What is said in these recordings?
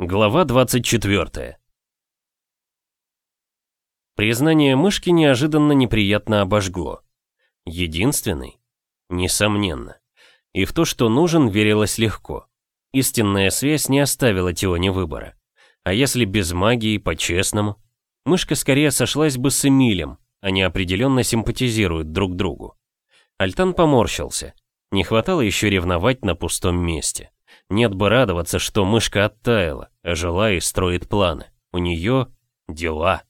Глава 24 Признание мышки неожиданно неприятно обожгло. Единственный? Несомненно. И в то, что нужен, верилось легко. Истинная связь не оставила Тионе выбора. А если без магии, по-честному? Мышка скорее сошлась бы с Эмилем, они определенно симпатизируют друг другу. Альтан поморщился. Не хватало еще ревновать на пустом месте. Нет бы радоваться, что мышка оттаяла, ожила и строит планы. У нее дела.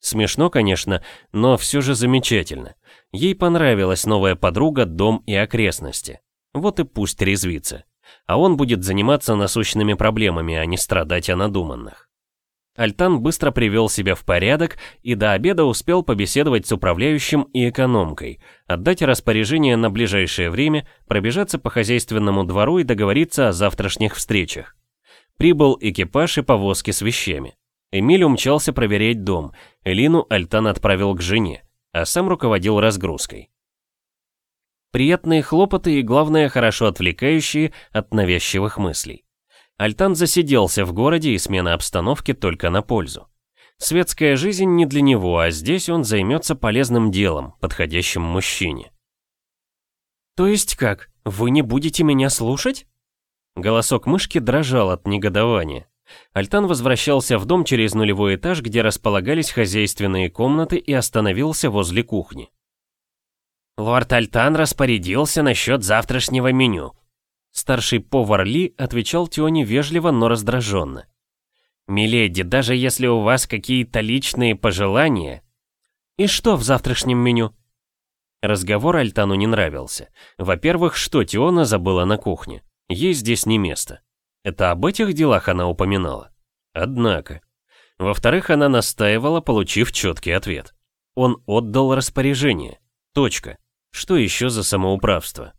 Смешно, конечно, но все же замечательно. Ей понравилась новая подруга, дом и окрестности. Вот и пусть резвится. А он будет заниматься насущными проблемами, а не страдать о надуманных. Альтан быстро привел себя в порядок и до обеда успел побеседовать с управляющим и экономкой, отдать распоряжение на ближайшее время, пробежаться по хозяйственному двору и договориться о завтрашних встречах. Прибыл экипаж и повозки с вещами. Эмиль умчался проверять дом, Элину Альтан отправил к жене, а сам руководил разгрузкой. Приятные хлопоты и, главное, хорошо отвлекающие от навязчивых мыслей. Альтан засиделся в городе и смена обстановки только на пользу. Светская жизнь не для него, а здесь он займется полезным делом, подходящим мужчине. «То есть как? Вы не будете меня слушать?» Голосок мышки дрожал от негодования. Альтан возвращался в дом через нулевой этаж, где располагались хозяйственные комнаты и остановился возле кухни. «Лорд Альтан распорядился насчет завтрашнего меню. Старший повар Ли отвечал Тионе вежливо, но раздраженно. «Миледи, даже если у вас какие-то личные пожелания...» «И что в завтрашнем меню?» Разговор Альтану не нравился. Во-первых, что Тиона забыла на кухне? Ей здесь не место. Это об этих делах она упоминала. Однако. Во-вторых, она настаивала, получив четкий ответ. Он отдал распоряжение. Точка. Что еще за самоуправство?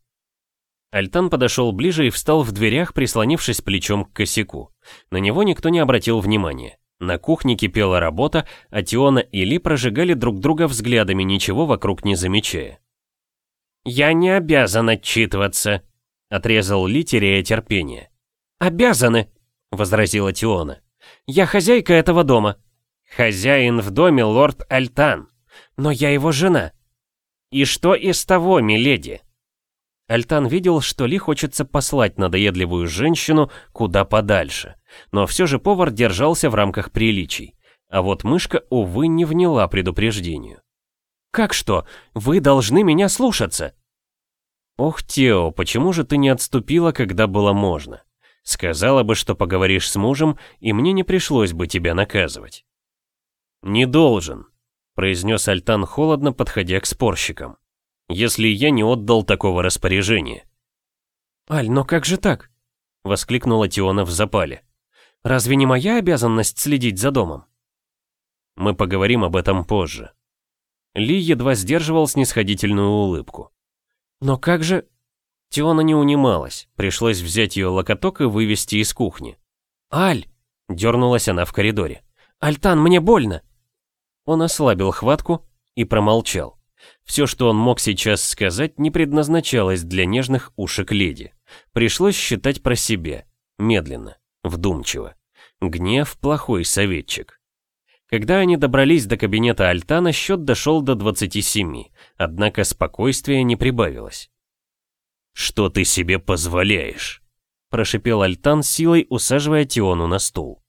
Альтан подошел ближе и встал в дверях, прислонившись плечом к косяку. На него никто не обратил внимания. На кухне кипела работа, а Тиона и Ли прожигали друг друга взглядами, ничего вокруг не замечая. «Я не обязан отчитываться», — отрезал Ли, теряя терпение. «Обязаны», — возразила Тиона. «Я хозяйка этого дома». «Хозяин в доме лорд Альтан. Но я его жена». «И что из того, миледи?» Альтан видел, что Ли хочется послать надоедливую женщину куда подальше. Но все же повар держался в рамках приличий. А вот мышка, увы, не вняла предупреждению. «Как что? Вы должны меня слушаться!» «Ох, Тео, почему же ты не отступила, когда было можно? Сказала бы, что поговоришь с мужем, и мне не пришлось бы тебя наказывать». «Не должен», — произнес Альтан холодно, подходя к спорщикам если я не отдал такого распоряжения. «Аль, но как же так?» — воскликнула Тиона в запале. «Разве не моя обязанность следить за домом?» Мы поговорим об этом позже. Ли едва сдерживал снисходительную улыбку. «Но как же...» Тиона не унималась, пришлось взять ее локоток и вывести из кухни. «Аль!» — дернулась она в коридоре. «Альтан, мне больно!» Он ослабил хватку и промолчал. Все, что он мог сейчас сказать, не предназначалось для нежных ушек леди. Пришлось считать про себя, медленно, вдумчиво. Гнев – плохой советчик. Когда они добрались до кабинета Альтана, счет дошел до 27, однако спокойствия не прибавилось. «Что ты себе позволяешь?» – прошипел Альтан силой, усаживая Тиону на стул.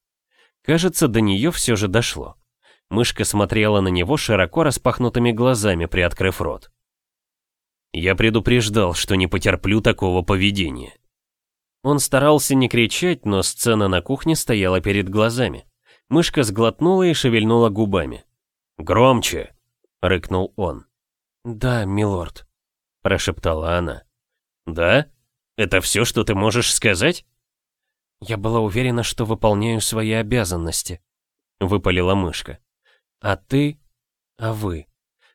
Кажется, до нее все же дошло. Мышка смотрела на него широко распахнутыми глазами, приоткрыв рот. Я предупреждал, что не потерплю такого поведения. Он старался не кричать, но сцена на кухне стояла перед глазами. Мышка сглотнула и шевельнула губами. «Громче!» — рыкнул он. «Да, милорд», — прошептала она. «Да? Это все, что ты можешь сказать?» «Я была уверена, что выполняю свои обязанности», — выпалила мышка. А ты? А вы?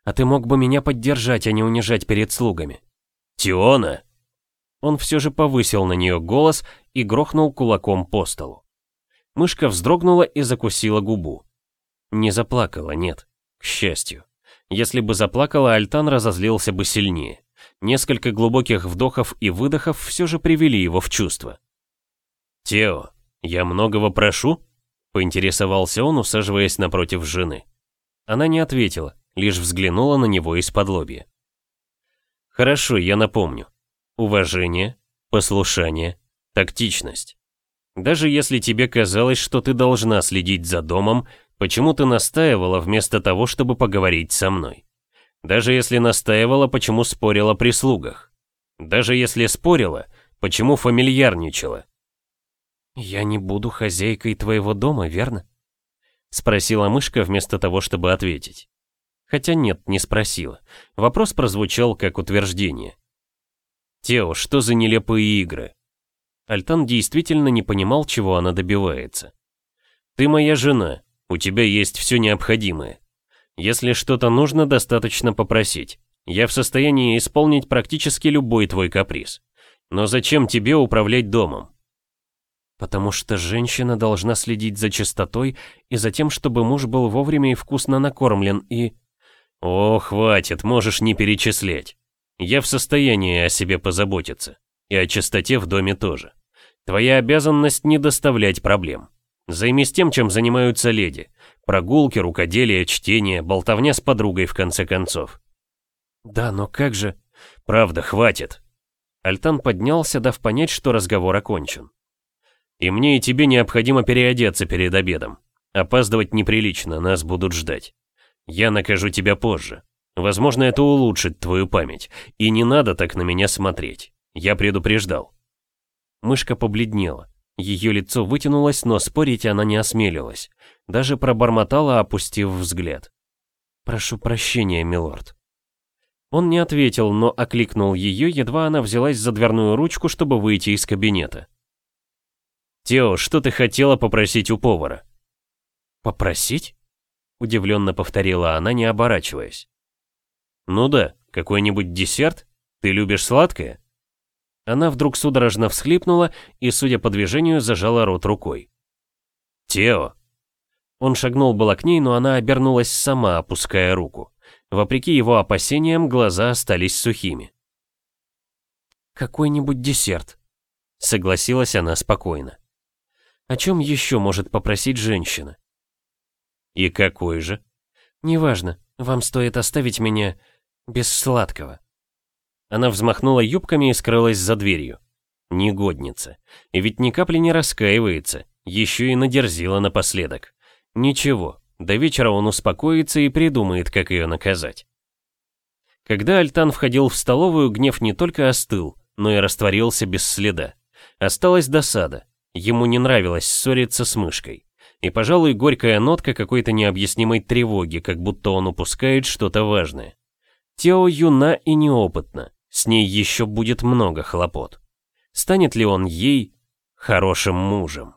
А ты мог бы меня поддержать, а не унижать перед слугами. Тиона! Он все же повысил на нее голос и грохнул кулаком по столу. Мышка вздрогнула и закусила губу. Не заплакала, нет, к счастью. Если бы заплакала, Альтан разозлился бы сильнее. Несколько глубоких вдохов и выдохов все же привели его в чувство. «Тео, «Я многого прошу?» — поинтересовался он, усаживаясь напротив жены. Она не ответила, лишь взглянула на него из-под лобья. «Хорошо, я напомню. Уважение, послушание, тактичность. Даже если тебе казалось, что ты должна следить за домом, почему ты настаивала вместо того, чтобы поговорить со мной? Даже если настаивала, почему спорила при слугах? Даже если спорила, почему фамильярничала? «Я не буду хозяйкой твоего дома, верно?» Спросила мышка вместо того, чтобы ответить. Хотя нет, не спросила. Вопрос прозвучал как утверждение. «Тео, что за нелепые игры?» Альтан действительно не понимал, чего она добивается. «Ты моя жена, у тебя есть все необходимое. Если что-то нужно, достаточно попросить. Я в состоянии исполнить практически любой твой каприз. Но зачем тебе управлять домом? Потому что женщина должна следить за чистотой и за тем, чтобы муж был вовремя и вкусно накормлен и... О, хватит, можешь не перечислять. Я в состоянии о себе позаботиться. И о чистоте в доме тоже. Твоя обязанность не доставлять проблем. Займись тем, чем занимаются леди. Прогулки, рукоделие, чтение, болтовня с подругой в конце концов. Да, но как же... Правда, хватит. Альтан поднялся, дав понять, что разговор окончен. И мне и тебе необходимо переодеться перед обедом. Опаздывать неприлично, нас будут ждать. Я накажу тебя позже. Возможно, это улучшит твою память. И не надо так на меня смотреть. Я предупреждал. Мышка побледнела. Ее лицо вытянулось, но спорить она не осмелилась. Даже пробормотала, опустив взгляд. «Прошу прощения, милорд». Он не ответил, но окликнул ее, едва она взялась за дверную ручку, чтобы выйти из кабинета. «Тео, что ты хотела попросить у повара?» «Попросить?» — удивленно повторила она, не оборачиваясь. «Ну да, какой-нибудь десерт? Ты любишь сладкое?» Она вдруг судорожно всхлипнула и, судя по движению, зажала рот рукой. «Тео!» Он шагнул было к ней, но она обернулась сама, опуская руку. Вопреки его опасениям, глаза остались сухими. «Какой-нибудь десерт», — согласилась она спокойно. «О чем еще может попросить женщина?» «И какой же?» «Неважно, вам стоит оставить меня без сладкого». Она взмахнула юбками и скрылась за дверью. Негодница. И ведь ни капли не раскаивается, еще и надерзила напоследок. Ничего, до вечера он успокоится и придумает, как ее наказать. Когда Альтан входил в столовую, гнев не только остыл, но и растворился без следа. Осталась досада. Ему не нравилось ссориться с мышкой. И, пожалуй, горькая нотка какой-то необъяснимой тревоги, как будто он упускает что-то важное. Тео юна и неопытна. С ней еще будет много хлопот. Станет ли он ей хорошим мужем?